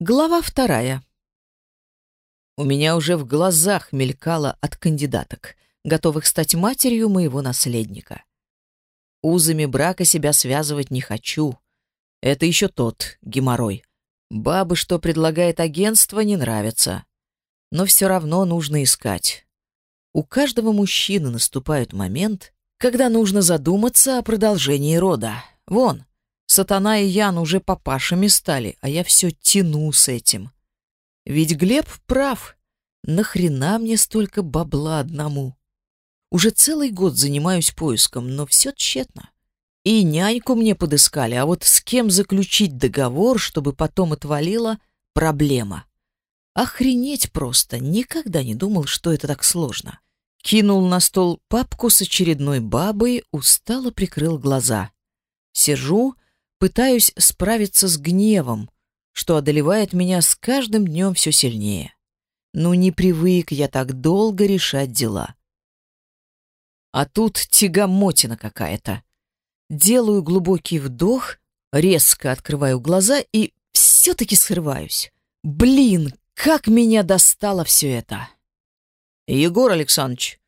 Глава вторая. У меня уже в глазах мелькало от кандидаток, готовых стать матерью моего наследника. Узами брака себя связывать не хочу. Это еще тот геморрой. Бабы, что предлагает агентство, не нравятся. Но все равно нужно искать. У каждого мужчины наступает момент, когда нужно задуматься о продолжении рода. Вон, Сатана и Ян уже папашами стали, а я все тяну с этим. Ведь Глеб прав. Нахрена мне столько бабла одному? Уже целый год занимаюсь поиском, но все тщетно. И няньку мне подыскали, а вот с кем заключить договор, чтобы потом отвалила, проблема. Охренеть просто, никогда не думал, что это так сложно. Кинул на стол папку с очередной бабой, устало прикрыл глаза. Сижу, пытаюсь справиться с гневом, что одолевает меня с каждым днем все сильнее. Ну не привык я так долго решать дела. А тут тягомотина какая-то. Делаю глубокий вдох, резко открываю глаза и все-таки срываюсь. Блин, как меня достало все это! Егор Александрович,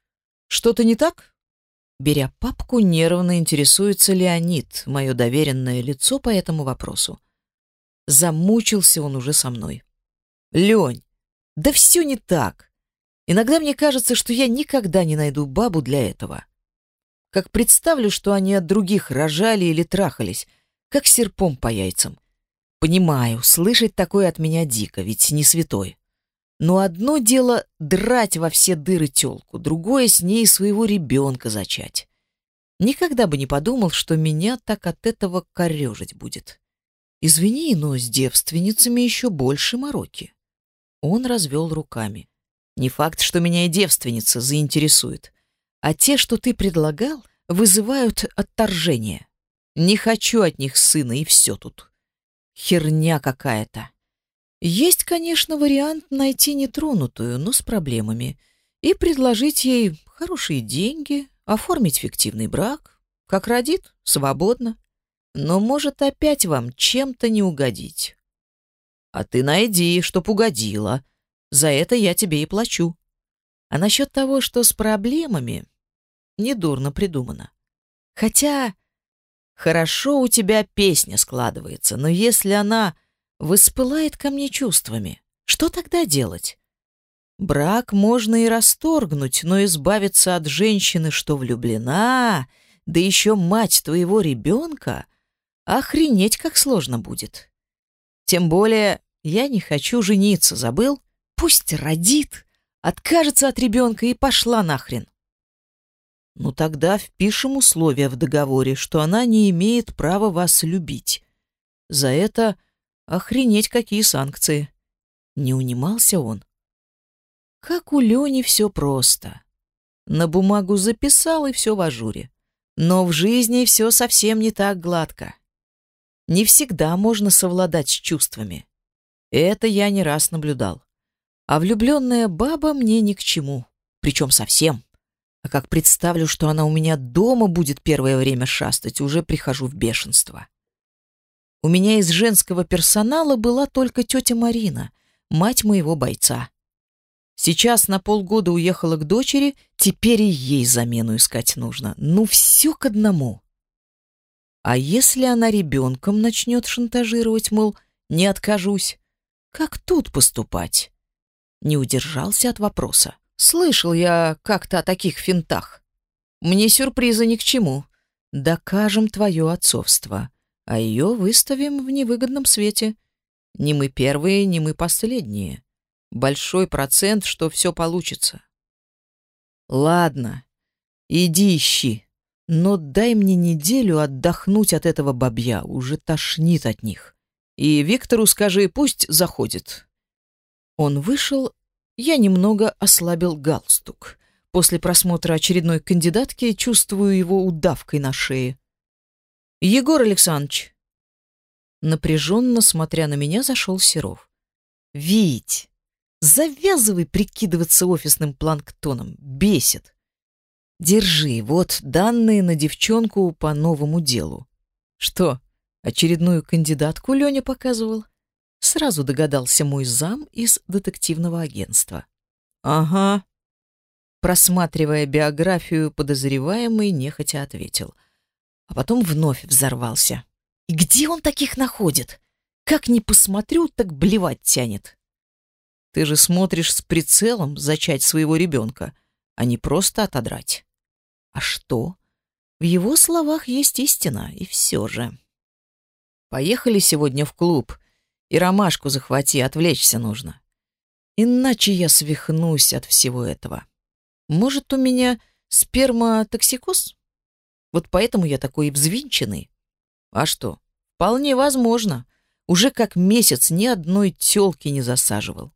что-то не так? Беря папку, нервно интересуется Леонид, мое доверенное лицо по этому вопросу. Замучился он уже со мной. Лень, да все не так. Иногда мне кажется, что я никогда не найду бабу для этого. Как представлю, что они от других рожали или трахались, как серпом по яйцам. Понимаю, слышать такое от меня дико, ведь не святой. Но одно дело драть во все дыры тёлку, другое с ней своего ребенка зачать. Никогда бы не подумал, что меня так от этого корежить будет. Извини, но с девственницами еще больше мороки. Он развел руками. Не факт, что меня и девственница заинтересует. А те, что ты предлагал, вызывают отторжение. Не хочу от них сына, и все тут. Херня какая-то. Есть, конечно, вариант найти нетронутую, но с проблемами, и предложить ей хорошие деньги, оформить фиктивный брак. Как родит, свободно. Но может опять вам чем-то не угодить. А ты найди, чтоб угодила. За это я тебе и плачу. А насчет того, что с проблемами, недурно придумано. Хотя хорошо у тебя песня складывается, но если она воспылает ко мне чувствами. Что тогда делать? Брак можно и расторгнуть, но избавиться от женщины, что влюблена, да еще мать твоего ребенка, охренеть как сложно будет. Тем более я не хочу жениться, забыл? Пусть родит, откажется от ребенка и пошла нахрен. Ну тогда впишем условия в договоре, что она не имеет права вас любить. За это Охренеть, какие санкции. Не унимался он. Как у Лени все просто. На бумагу записал, и все в ажуре. Но в жизни все совсем не так гладко. Не всегда можно совладать с чувствами. Это я не раз наблюдал. А влюбленная баба мне ни к чему. Причем совсем. А как представлю, что она у меня дома будет первое время шастать, уже прихожу в бешенство. У меня из женского персонала была только тетя Марина, мать моего бойца. Сейчас на полгода уехала к дочери, теперь и ей замену искать нужно. Ну, все к одному. А если она ребенком начнет шантажировать, мол, не откажусь, как тут поступать? Не удержался от вопроса. Слышал я как-то о таких финтах. Мне сюрпризы ни к чему. Докажем твое отцовство а ее выставим в невыгодном свете. Не мы первые, не мы последние. Большой процент, что все получится. Ладно, иди ищи, но дай мне неделю отдохнуть от этого бабья, уже тошнит от них. И Виктору скажи, пусть заходит. Он вышел, я немного ослабил галстук. После просмотра очередной кандидатки чувствую его удавкой на шее. Егор Александрович. Напряженно смотря на меня, зашел Серов. Вить, завязывай прикидываться офисным планктоном, бесит. Держи, вот данные на девчонку по новому делу. Что, очередную кандидатку Леня показывал? Сразу догадался мой зам из детективного агентства. «Ага», просматривая биографию подозреваемый, нехотя ответил. А потом вновь взорвался. «И где он таких находит? Как ни посмотрю, так блевать тянет». «Ты же смотришь с прицелом зачать своего ребенка, а не просто отодрать». «А что?» В его словах есть истина, и все же. «Поехали сегодня в клуб, и ромашку захвати, отвлечься нужно. Иначе я свихнусь от всего этого». Может, у меня сперматоксикоз? Вот поэтому я такой взвинченный. А что? Вполне возможно. Уже как месяц ни одной тёлки не засаживал.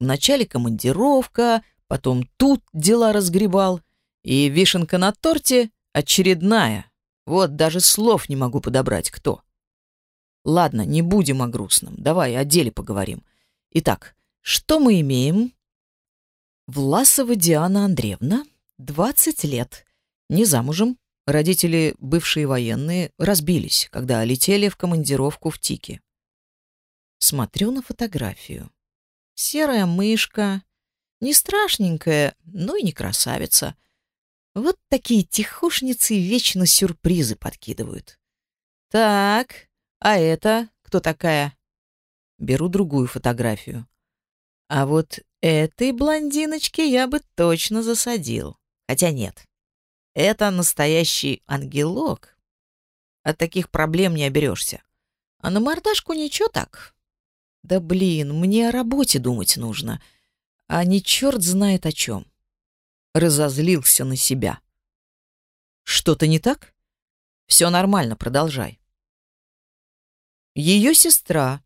Вначале командировка, потом тут дела разгребал. И вишенка на торте очередная. Вот даже слов не могу подобрать, кто. Ладно, не будем о грустном. Давай о деле поговорим. Итак, что мы имеем? Власова Диана Андреевна, 20 лет, не замужем. Родители, бывшие военные, разбились, когда летели в командировку в Тики. Смотрю на фотографию. Серая мышка, не страшненькая, но и не красавица. Вот такие тихушницы вечно сюрпризы подкидывают. Так, а это кто такая? Беру другую фотографию. А вот этой блондиночке я бы точно засадил. Хотя нет. Это настоящий ангелок. От таких проблем не оберешься. А на мордашку ничего так. Да блин, мне о работе думать нужно. А не черт знает о чем. Разозлился на себя. Что-то не так? Все нормально, продолжай. Ее сестра,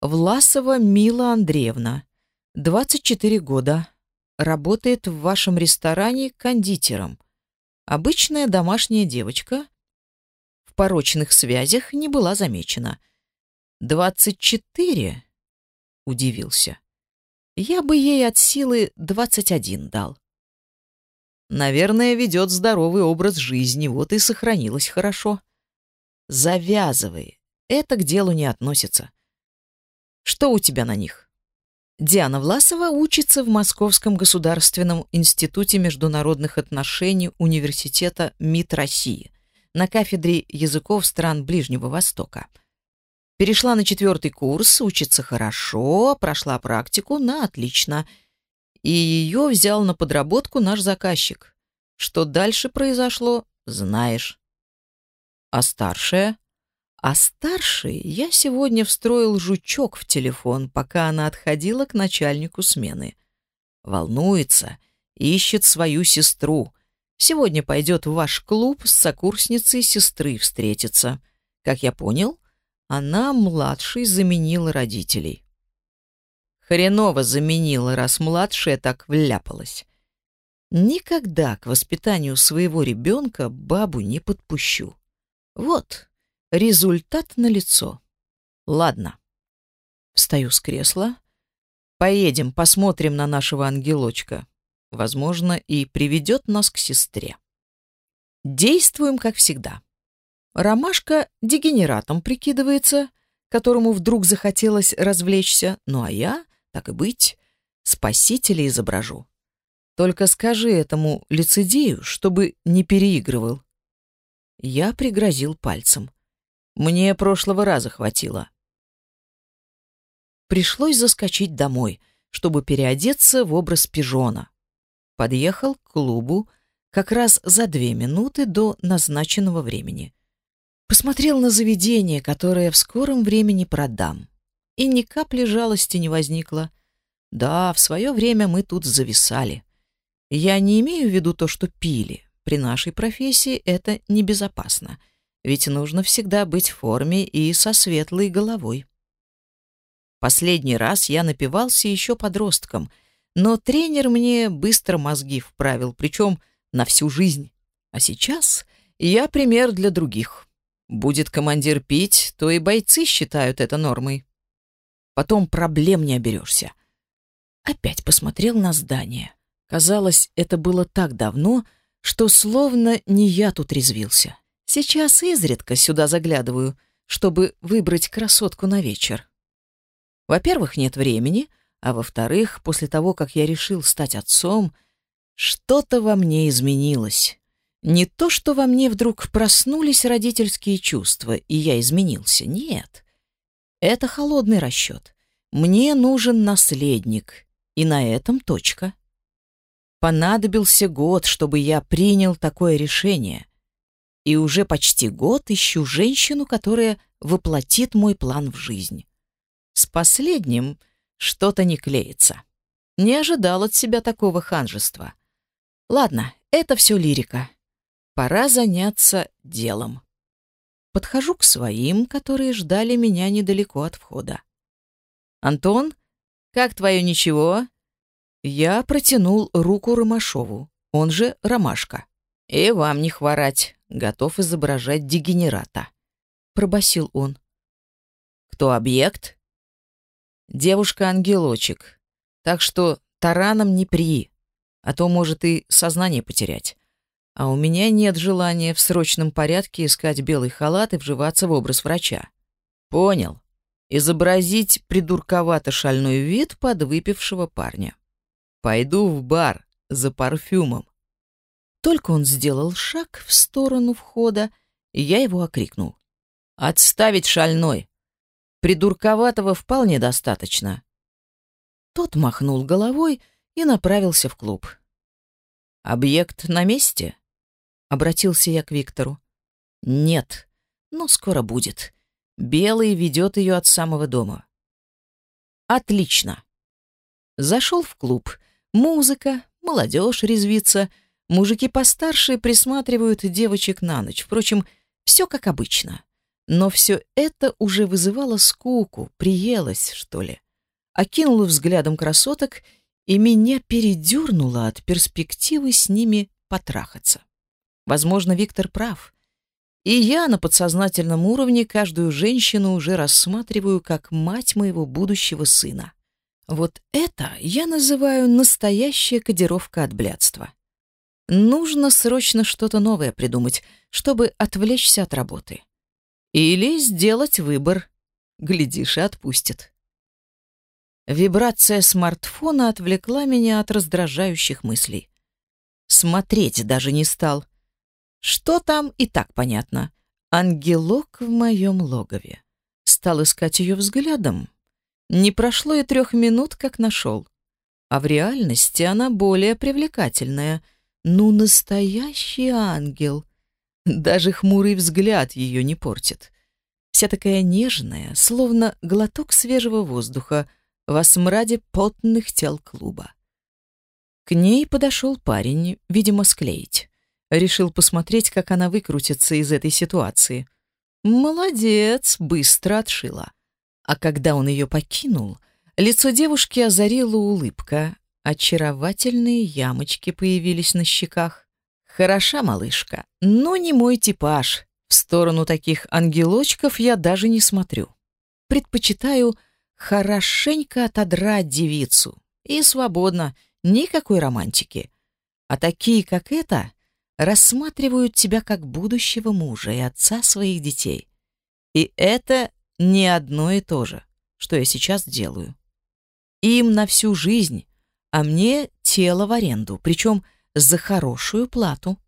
Власова Мила Андреевна, 24 года. Работает в вашем ресторане кондитером. Обычная домашняя девочка. В порочных связях не была замечена. 24? Удивился. Я бы ей от силы 21 дал. Наверное, ведет здоровый образ жизни, вот и сохранилась хорошо. Завязывай. Это к делу не относится. Что у тебя на них? Диана Власова учится в Московском государственном институте международных отношений Университета МИД России на кафедре языков стран Ближнего Востока. Перешла на четвертый курс, учится хорошо, прошла практику на отлично. И ее взял на подработку наш заказчик. Что дальше произошло, знаешь. А старшая? А старший я сегодня встроил жучок в телефон, пока она отходила к начальнику смены. Волнуется, ищет свою сестру. Сегодня пойдет в ваш клуб с сокурсницей сестры встретиться. Как я понял, она младшей заменила родителей. Хреново заменила, раз младшая так вляпалась. Никогда к воспитанию своего ребенка бабу не подпущу. Вот, Результат налицо. Ладно. Встаю с кресла. Поедем, посмотрим на нашего ангелочка. Возможно, и приведет нас к сестре. Действуем, как всегда. Ромашка дегенератом прикидывается, которому вдруг захотелось развлечься, ну а я, так и быть, спасителя изображу. Только скажи этому лицедею, чтобы не переигрывал. Я пригрозил пальцем. Мне прошлого раза хватило. Пришлось заскочить домой, чтобы переодеться в образ пижона. Подъехал к клубу как раз за две минуты до назначенного времени. Посмотрел на заведение, которое в скором времени продам. И ни капли жалости не возникло. Да, в свое время мы тут зависали. Я не имею в виду то, что пили. При нашей профессии это небезопасно — ведь нужно всегда быть в форме и со светлой головой. Последний раз я напивался еще подростком, но тренер мне быстро мозги вправил, причем на всю жизнь. А сейчас я пример для других. Будет командир пить, то и бойцы считают это нормой. Потом проблем не оберешься. Опять посмотрел на здание. Казалось, это было так давно, что словно не я тут резвился. Сейчас изредка сюда заглядываю, чтобы выбрать красотку на вечер. Во-первых, нет времени, а во-вторых, после того, как я решил стать отцом, что-то во мне изменилось. Не то, что во мне вдруг проснулись родительские чувства, и я изменился. Нет. Это холодный расчет. Мне нужен наследник, и на этом точка. Понадобился год, чтобы я принял такое решение. И уже почти год ищу женщину, которая воплотит мой план в жизнь. С последним что-то не клеится. Не ожидал от себя такого ханжества. Ладно, это все лирика. Пора заняться делом. Подхожу к своим, которые ждали меня недалеко от входа. «Антон, как твое ничего?» Я протянул руку Ромашову, он же Ромашка. «И вам не хворать, готов изображать дегенерата», — пробасил он. «Кто объект?» «Девушка-ангелочек. Так что тараном не при, а то может и сознание потерять. А у меня нет желания в срочном порядке искать белый халат и вживаться в образ врача. Понял. Изобразить придурковато-шальной вид подвыпившего парня. Пойду в бар за парфюмом. Только он сделал шаг в сторону входа, и я его окрикнул. «Отставить шальной! Придурковатого вполне достаточно». Тот махнул головой и направился в клуб. «Объект на месте?» Обратился я к Виктору. Нет, но скоро будет. Белый ведет ее от самого дома. Отлично. Зашел в клуб. Музыка, молодежь резвится. Мужики постарше присматривают девочек на ночь. Впрочем, все как обычно. Но все это уже вызывало скуку, приелось, что ли. Окинула взглядом красоток, и меня передернуло от перспективы с ними потрахаться. Возможно, Виктор прав. И я на подсознательном уровне каждую женщину уже рассматриваю как мать моего будущего сына. Вот это я называю настоящая кодировка от блядства. Нужно срочно что-то новое придумать, чтобы отвлечься от работы. Или сделать выбор. Глядишь, и отпустит. Вибрация смартфона отвлекла меня от раздражающих мыслей. Смотреть даже не стал. Что там, и так понятно. Ангелок в моем логове. Стал искать ее взглядом. Не прошло и трех минут, как нашел. А в реальности она более привлекательная. Ну, настоящий ангел. Даже хмурый взгляд ее не портит. Вся такая нежная, словно глоток свежего воздуха во смраде потных тел клуба. К ней подошел парень, видимо, склеить. Решил посмотреть, как она выкрутится из этой ситуации. Молодец, быстро отшила. А когда он ее покинул, лицо девушки озарила улыбка. Очаровательные ямочки появились на щеках. Хороша малышка, но не мой типаж. В сторону таких ангелочков я даже не смотрю. Предпочитаю хорошенько отодрать девицу. И свободно, никакой романтики. А такие, как эта, рассматривают тебя как будущего мужа и отца своих детей. И это не одно и то же, что я сейчас делаю. Им на всю жизнь, а мне тело в аренду, причем за хорошую плату.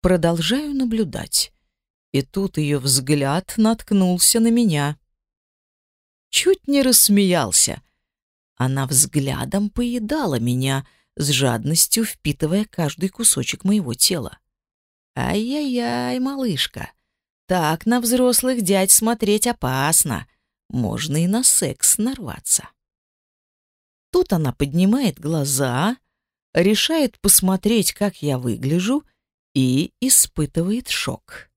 Продолжаю наблюдать. И тут ее взгляд наткнулся на меня. Чуть не рассмеялся. Она взглядом поедала меня — с жадностью впитывая каждый кусочек моего тела. Ай-яй-яй, малышка, так на взрослых дядь смотреть опасно. Можно и на секс нарваться. Тут она поднимает глаза, решает посмотреть, как я выгляжу, и испытывает шок.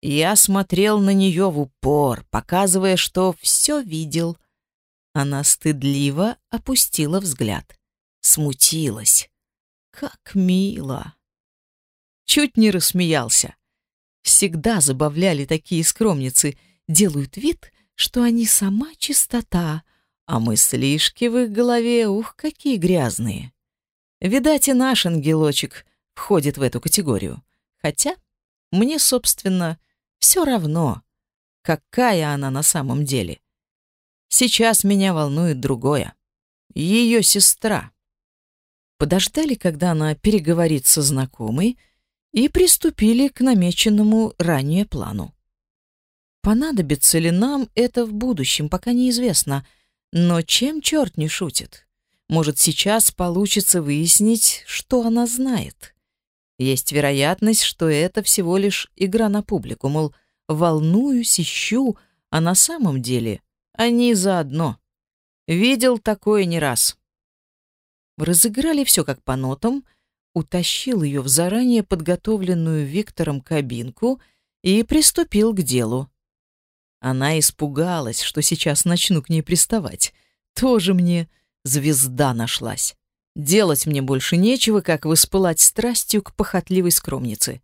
Я смотрел на нее в упор, показывая, что все видел. Она стыдливо опустила взгляд смутилась. Как мило. Чуть не рассмеялся. Всегда забавляли такие скромницы, делают вид, что они сама чистота, а мыслишки в их голове, ух, какие грязные. Видать, и наш ангелочек входит в эту категорию. Хотя мне, собственно, все равно, какая она на самом деле. Сейчас меня волнует другое. Ее сестра. Подождали, когда она переговорит со знакомой, и приступили к намеченному ранее плану. Понадобится ли нам это в будущем, пока неизвестно, но чем черт не шутит? Может, сейчас получится выяснить, что она знает. Есть вероятность, что это всего лишь игра на публику, мол, волнуюсь, ищу, а на самом деле они заодно. Видел такое не раз. Разыграли все как по нотам, утащил ее в заранее подготовленную Виктором кабинку и приступил к делу. Она испугалась, что сейчас начну к ней приставать. Тоже мне звезда нашлась. Делать мне больше нечего, как воспылать страстью к похотливой скромнице.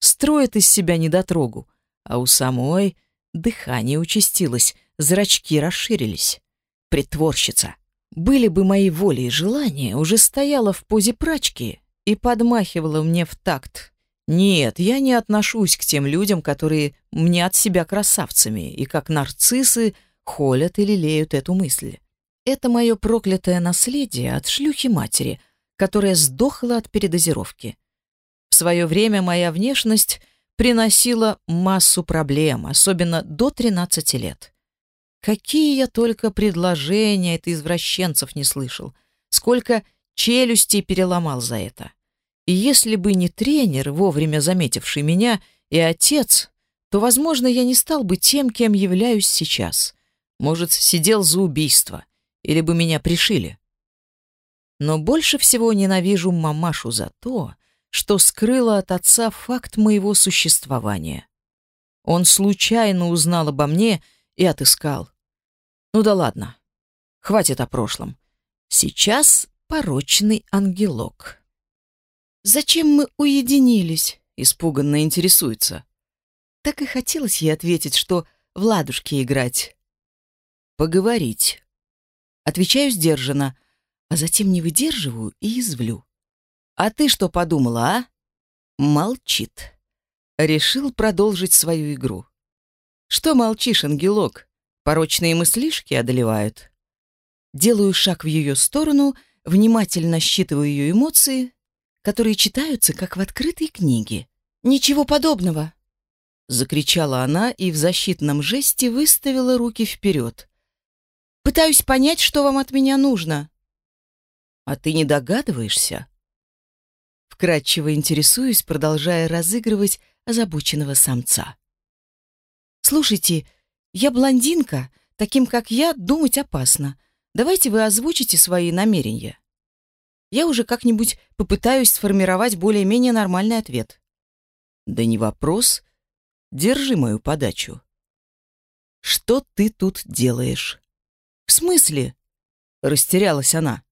Строит из себя недотрогу, а у самой дыхание участилось, зрачки расширились. Притворщица. Были бы мои воли и желания, уже стояла в позе прачки и подмахивала мне в такт. Нет, я не отношусь к тем людям, которые мнят себя красавцами и как нарциссы холят и лелеют эту мысль. Это мое проклятое наследие от шлюхи-матери, которая сдохла от передозировки. В свое время моя внешность приносила массу проблем, особенно до 13 лет. Какие я только предложения от извращенцев не слышал, сколько челюстей переломал за это. И если бы не тренер, вовремя заметивший меня, и отец, то, возможно, я не стал бы тем, кем являюсь сейчас. Может, сидел за убийство, или бы меня пришили. Но больше всего ненавижу мамашу за то, что скрыла от отца факт моего существования. Он случайно узнал обо мне и отыскал. Ну да ладно, хватит о прошлом. Сейчас порочный ангелок. «Зачем мы уединились?» — испуганно интересуется. Так и хотелось ей ответить, что в ладушки играть. «Поговорить». Отвечаю сдержанно, а затем не выдерживаю и извлю. «А ты что подумала, а?» Молчит. Решил продолжить свою игру. «Что молчишь, ангелок? Порочные мыслишки одолевают?» Делаю шаг в ее сторону, внимательно считываю ее эмоции, которые читаются, как в открытой книге. «Ничего подобного!» Закричала она и в защитном жесте выставила руки вперед. «Пытаюсь понять, что вам от меня нужно». «А ты не догадываешься?» Вкратчиво интересуюсь, продолжая разыгрывать озабоченного самца. «Слушайте, я блондинка, таким как я думать опасно. Давайте вы озвучите свои намерения» я уже как-нибудь попытаюсь сформировать более-менее нормальный ответ. Да не вопрос. Держи мою подачу. Что ты тут делаешь? В смысле? Растерялась она.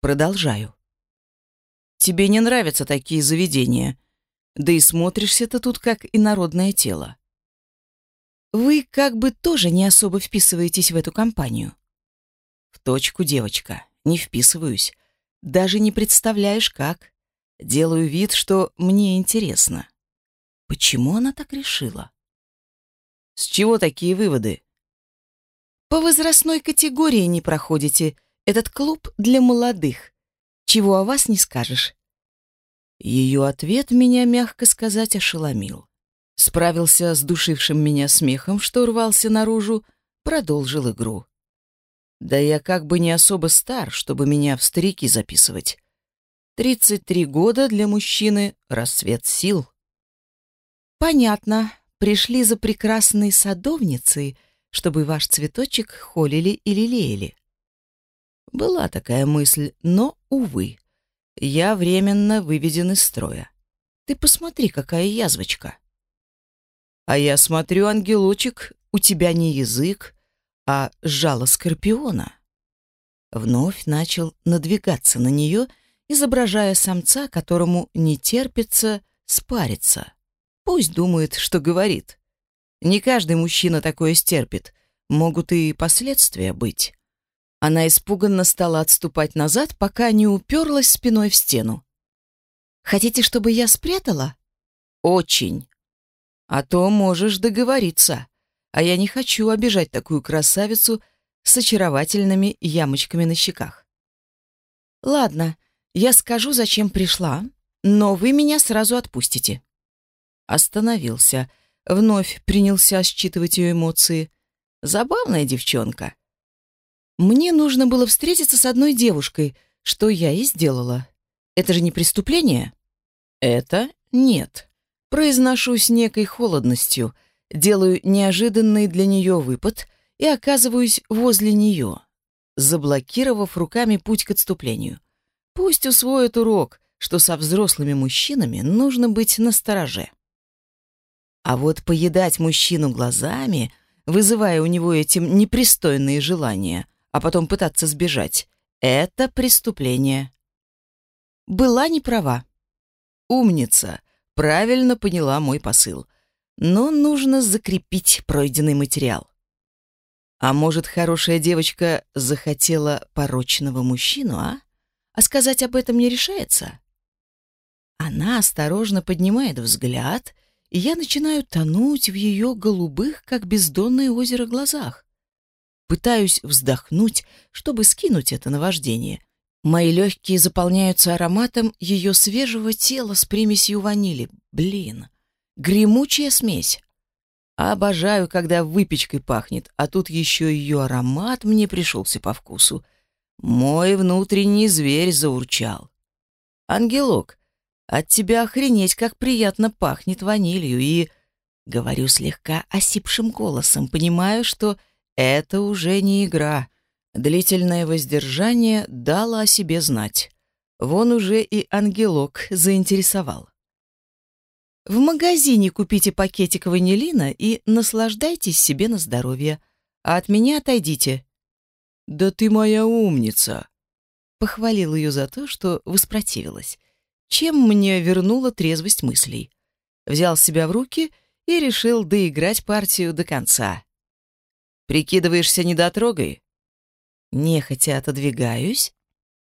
Продолжаю. Тебе не нравятся такие заведения. Да и смотришься ты тут как инородное тело. Вы как бы тоже не особо вписываетесь в эту компанию. В точку, девочка, не вписываюсь. Даже не представляешь, как. Делаю вид, что мне интересно. Почему она так решила? С чего такие выводы? По возрастной категории не проходите. Этот клуб для молодых. Чего о вас не скажешь. Ее ответ меня, мягко сказать, ошеломил. Справился с душившим меня смехом, что рвался наружу, продолжил игру. Да я как бы не особо стар, чтобы меня в старики записывать. 33 года для мужчины — расцвет сил. Понятно. Пришли за прекрасной садовницей, чтобы ваш цветочек холили и лелеяли. Была такая мысль, но, увы, я временно выведен из строя. Ты посмотри, какая язвочка. А я смотрю, ангелочек, у тебя не язык, а жало скорпиона. Вновь начал надвигаться на нее, изображая самца, которому не терпится спариться. Пусть думает, что говорит. Не каждый мужчина такое стерпит, могут и последствия быть. Она испуганно стала отступать назад, пока не уперлась спиной в стену. «Хотите, чтобы я спрятала?» «Очень. А то можешь договориться. А я не хочу обижать такую красавицу, с очаровательными ямочками на щеках. «Ладно, я скажу, зачем пришла, но вы меня сразу отпустите». Остановился, вновь принялся считывать ее эмоции. Забавная девчонка. Мне нужно было встретиться с одной девушкой, что я и сделала. Это же не преступление? Это нет. Произношу с некой холодностью, делаю неожиданный для нее выпад и оказываюсь возле нее, заблокировав руками путь к отступлению. Пусть усвоит урок, что со взрослыми мужчинами нужно быть настороже. А вот поедать мужчину глазами, вызывая у него этим непристойные желания, а потом пытаться сбежать, это преступление. Была не права. Умница, правильно поняла мой посыл. Но нужно закрепить пройденный материал. А может, хорошая девочка захотела порочного мужчину, а? А сказать об этом не решается? Она осторожно поднимает взгляд, и я начинаю тонуть в ее голубых, как бездонное озеро, глазах. Пытаюсь вздохнуть, чтобы скинуть это наваждение. Мои легкие заполняются ароматом ее свежего тела с примесью ванили. Блин, гремучая смесь. Обожаю, когда выпечкой пахнет, а тут еще ее аромат мне пришелся по вкусу. Мой внутренний зверь заурчал. «Ангелок, от тебя охренеть, как приятно пахнет ванилью, и...» Говорю слегка осипшим голосом, понимаю, что это уже не игра. Длительное воздержание дало о себе знать. Вон уже и ангелок заинтересовал. В магазине купите пакетик ванилина и наслаждайтесь себе на здоровье. А от меня отойдите. Да ты моя умница. Похвалил ее за то, что воспротивилась. Чем мне вернула трезвость мыслей. Взял себя в руки и решил доиграть партию до конца. Прикидываешься недотрогой? Нехотя отодвигаюсь,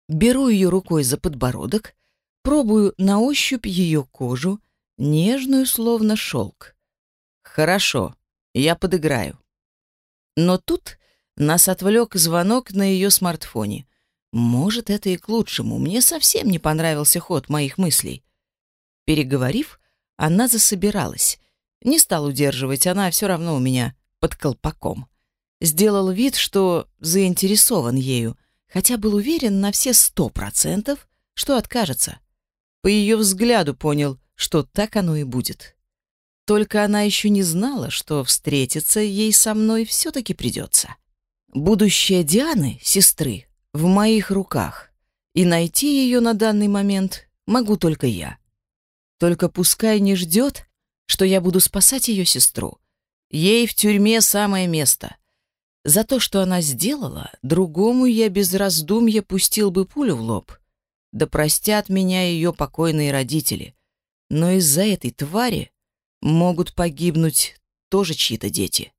беру ее рукой за подбородок, пробую на ощупь ее кожу, нежную, словно шелк. Хорошо, я подыграю. Но тут нас отвлек звонок на ее смартфоне. Может, это и к лучшему. Мне совсем не понравился ход моих мыслей. Переговорив, она засобиралась. Не стал удерживать, она все равно у меня под колпаком. Сделал вид, что заинтересован ею, хотя был уверен на все сто процентов, что откажется. По ее взгляду понял, что так оно и будет. Только она еще не знала, что встретиться ей со мной все-таки придется. Будущее Дианы, сестры, в моих руках, и найти ее на данный момент могу только я. Только пускай не ждет, что я буду спасать ее сестру. Ей в тюрьме самое место. За то, что она сделала, другому я без раздумья пустил бы пулю в лоб. Да простят меня ее покойные родители. Но из-за этой твари могут погибнуть тоже чьи-то дети.